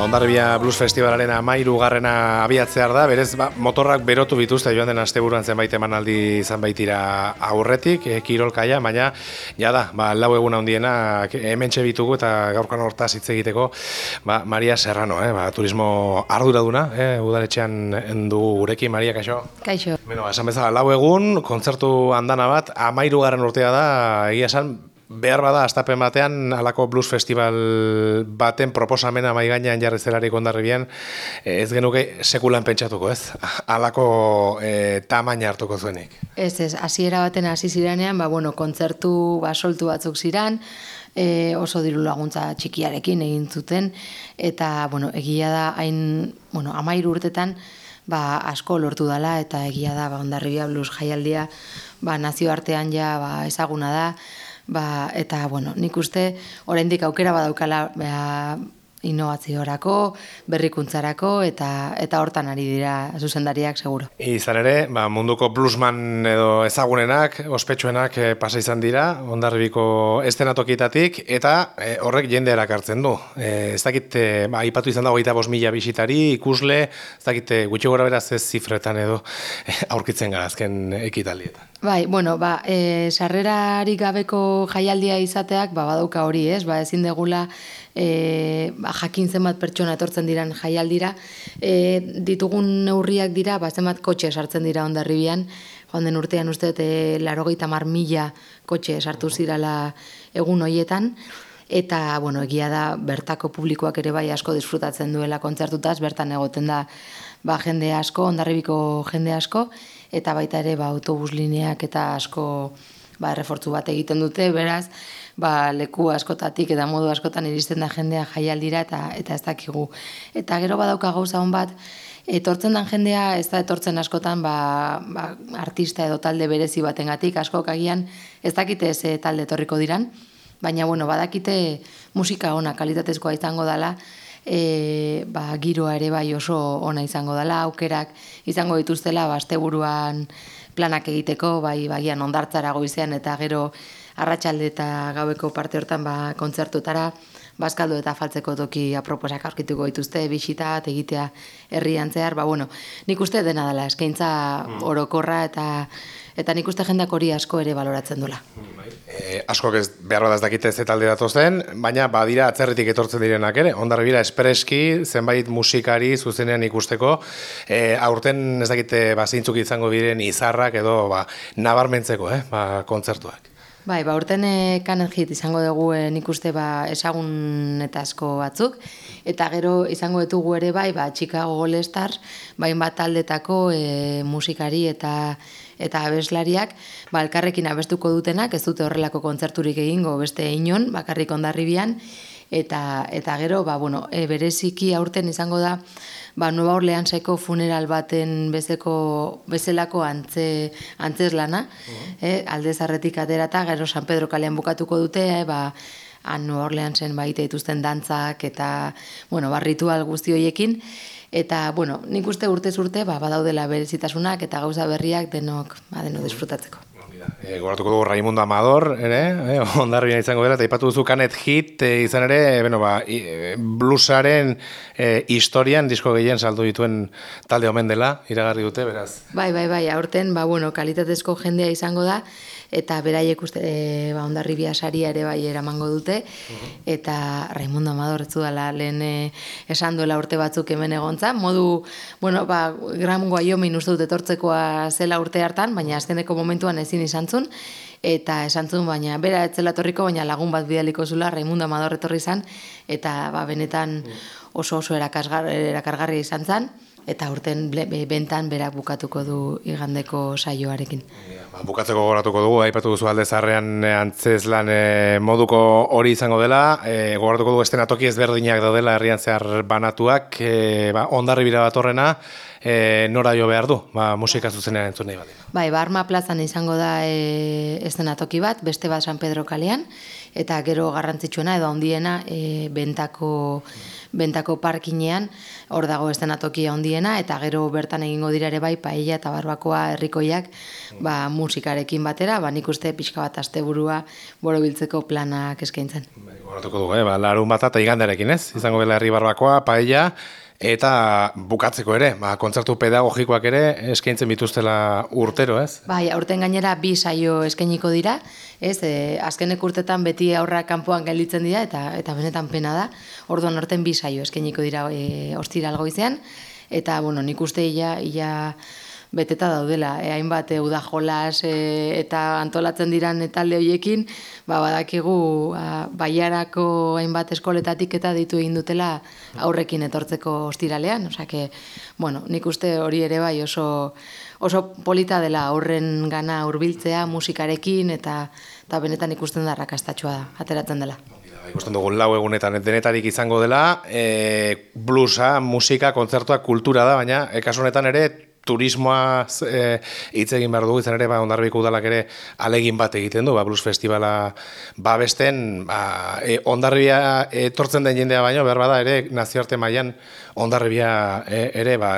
Bueno, Ondarribia Blues Festivalaren amairu garrena abiatzear da, berez ba, motorrak berotu bituzte joan den asteburuan zenbait emanaldi izan baitira aurretik, e, kirolkaia, baina ja da, ba, lau egun handiena hemen bitugu eta gaurkan hortaz hitz egiteko ba, Maria Serrano, eh, ba, turismo arduraduna, eh, udaletxean endu gurekin, Maria, kaixo? Kaixo. Bueno, esan bezala, lau egun, kontzertu andana bat, amairu garren urtea da, egia esan, behar bada astapen batean alako blues festival baten proposamena mai gainean jarri zelarik ondarribian ez genuke sekulan pentsatuko, ez? Alako e, tamaina hartuko zuenik. Ez, ez, hasiera baten hasi ziranean, ba bueno, kontzertu basoltu batzuk ziran, e, oso diru laguntza txikiarekin egin zuten eta bueno, egia da hain, bueno, 13 urtetan ba, asko lortu dala eta egia da ba Ondarribia Blues jaialdia ba nazioartean ja ba ezaguna da ba, eta, bueno, nik uste, oraindik aukera badaukala, ba, inovaziorako, berrikuntzarako eta eta hortan ari dira zuzendariak seguro. Izan ere, ba, munduko bluesman edo ezagunenak, ospetsuenak e, pasa izan dira Hondarribiko estenatokitatik eta e, horrek jende erakartzen du. E, ez dakit e, ba aipatu izan da 25.000 bisitari, ikusle, ez dakit gutxi gora beraz ez zifretan edo aurkitzen gara azken ekitaldietan. Bai, bueno, ba, e, sarrerarik gabeko jaialdia izateak ba badauka hori, ez? Ba, ezin degula e, ba, jakin zenbat pertsona etortzen diran jaialdira, e, ditugun neurriak dira, ba, zenbat kotxe sartzen dira ondarribian, joan den urtean uste, e, laro mar mila kotxe sartu zirala egun hoietan, eta, bueno, egia da, bertako publikoak ere bai asko disfrutatzen duela kontzertutaz, bertan egoten da, ba, jende asko, ondarribiko jende asko, eta baita ere, ba, autobus lineak eta asko, ba, refortzu bat egiten dute, beraz, ba, leku askotatik eta modu askotan iristen da jendea jaialdira eta eta ez dakigu. Eta gero badauka gauza hon bat, etortzen dan jendea ez da etortzen askotan ba, ba, artista edo talde berezi batengatik askok agian ez dakite ez talde etorriko diran, baina bueno, badakite musika ona kalitatezkoa izango dela, e, ba, giroa ere bai oso ona izango dela, aukerak izango dituztela, ba, buruan planak egiteko, bai, bagian ondartzara goizean eta gero arratsalde eta gaueko parte hortan ba, kontzertutara, bazkaldu eta faltzeko toki aproposak aurkituko dituzte, bisita, egitea herrian zehar, ba, bueno, nik uste dena dela, eskaintza mm. orokorra eta eta nik uste jendak hori asko ere baloratzen dula. E, asko ez behar bat ez dakite ez talde zen, baina badira atzerritik etortzen direnak ere, ondar bira espreski, zenbait musikari zuzenean ikusteko, e, aurten ez dakite bazintzuk izango diren izarrak edo ba, nabarmentzeko eh, ba, kontzertuak. Bai, ba, urten kanet izango dugu eh, nik uste ba, esagun eta asko batzuk, eta gero izango ditugu ere bai, ba, Chicago All Stars, bain bat taldetako e, musikari eta eta abeslariak, ba, elkarrekin abestuko dutenak, ez dute horrelako kontzerturik egingo beste inon, bakarrik ondarribian, eta eta gero ba bueno e, bereziki aurten izango da ba Nueva Orleanseko funeral baten bezeko bezelako antze antzeslana uh -huh. eh aldezarretik aterata gero San Pedro kalean bukatuko dute eh, ba an Nueva Orleansen baite dituzten dantzak eta bueno ba ritual guzti hoiekin eta bueno nik uste urte urte ba badaudela berezitasunak eta gauza berriak denok ba deno disfrutatzeko E, Goratuko dugu Raimundo Amador, ere, eh, ondarri izango dela, eta ipatu duzu kanet hit, e, izan ere, bueno, ba, e, bluesaren e, historian, disko gehien saldu dituen talde omen dela, iragarri dute, beraz. Bai, bai, bai, aurten, ba, bueno, kalitatezko jendea izango da, eta beraiek uste e, ba, ondarribia saria ere bai eramango dute, eta Raimundo Amador etzu dela lehen e, esan duela urte batzuk hemen egontza, modu, bueno, ba, gram guaiomin uste dut etortzekoa zela urte hartan, baina azkeneko momentuan ezin izan zun, eta esan zuen, baina bera etzela torriko, baina lagun bat bidaliko zula, Raimundo Amador etorri zan, eta ba, benetan oso oso erakargarri izan zan, eta urten bentan berak bukatuko du igandeko saioarekin. Ba, bukatzeko goratuko dugu, aipatu duzu alde zarrean eh, antzeslan e, moduko hori izango dela, e, gogoratuko dugu estena toki ezberdinak daudela herrian zehar banatuak, e, ba, ondarri bira bat horrena, e, nora jo behar du, ba, musika zuzenean entzun nahi bat. Bai, Barma plazan izango da e, estena toki bat, beste bat San Pedro kalean, eta gero garrantzitsuena edo handiena e, bentako bentako parkinean, hor dago estenatokia handiena eta gero bertan egingo dira ere bai paella eta barbakoa herrikoiak ba, musikarekin batera, ba, nik uste pixka bat asteburua borobiltzeko planak eskaintzen. Goratuko dugu, eh? ba, larun bat eta igandarekin ez? Izango bela herri barbakoa, paella, Eta bukatzeko ere, ba, kontzertu pedagogikoak ere eskaintzen bituztela urtero, ez? Bai, aurten gainera bi saio eskainiko dira, ez? E, azkenek urtetan beti aurra kanpoan gelditzen dira eta eta benetan pena da. Orduan aurten bi saio eskainiko dira e, ostiral goizean eta bueno, nik uste ia, ia beteta daudela, e, hainbat e, udajolas e, eta antolatzen diran talde hoiekin, ba, badakigu a, baiarako hainbat eskoletatik eta ditu egin dutela aurrekin etortzeko ostiralean, osea que, bueno, nik uste hori ere bai oso oso polita dela aurren gana hurbiltzea musikarekin eta eta benetan ikusten da rakastatxoa ateratzen dela. Ikusten dugu lau egunetan denetarik izango dela, e, bluesa, musika, kontzertua, kultura da, baina ekaso honetan ere turismoa e, hitz egin behar dugu izan ere ba Hondarribiko udalak ere alegin bat egiten du ba blues festivala babesten ba e, Hondarribia etortzen den jendea baino behar bada ere nazioarte mailan Hondarribia e, ere ba,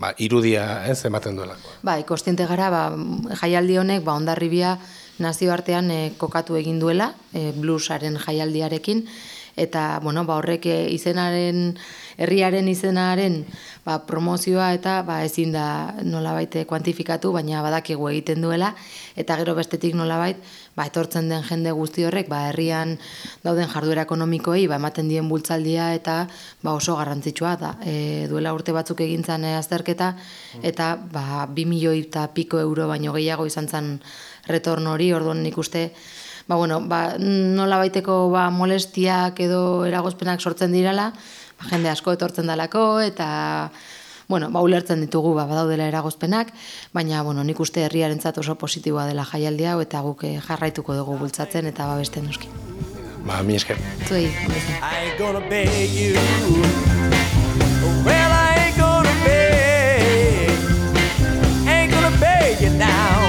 ba irudia ez ematen duela. Bai, kontziente gara ba jaialdi honek ba Hondarribia nazioartean e, kokatu egin duela e, bluesaren jaialdiarekin eta bueno, ba, horrek eh, izenaren herriaren izenaren ba, promozioa eta ba, ezin da nolabait eh, kuantifikatu, baina badakigu egiten duela eta gero bestetik nolabait ba, etortzen den jende guzti horrek ba, herrian dauden jarduera ekonomikoei ba, ematen dien bultzaldia eta ba, oso garrantzitsua da. E, duela urte batzuk egintzan e, azterketa eta ba, bi milioi eta piko euro baino gehiago izan zen retorn hori, orduan nik uste ba, bueno, ba, nola baiteko ba, molestiak edo eragozpenak sortzen dirala, ba, jende asko etortzen dalako, eta bueno, ba, ulertzen ditugu ba, badaudela eragozpenak, baina bueno, nik uste herriaren oso positiboa dela jaialdi hau eta guk eh, jarraituko dugu bultzatzen eta ba, beste noski. Ba, mi esker. Zui. Well, I ain't gonna beg, ain't gonna beg you now.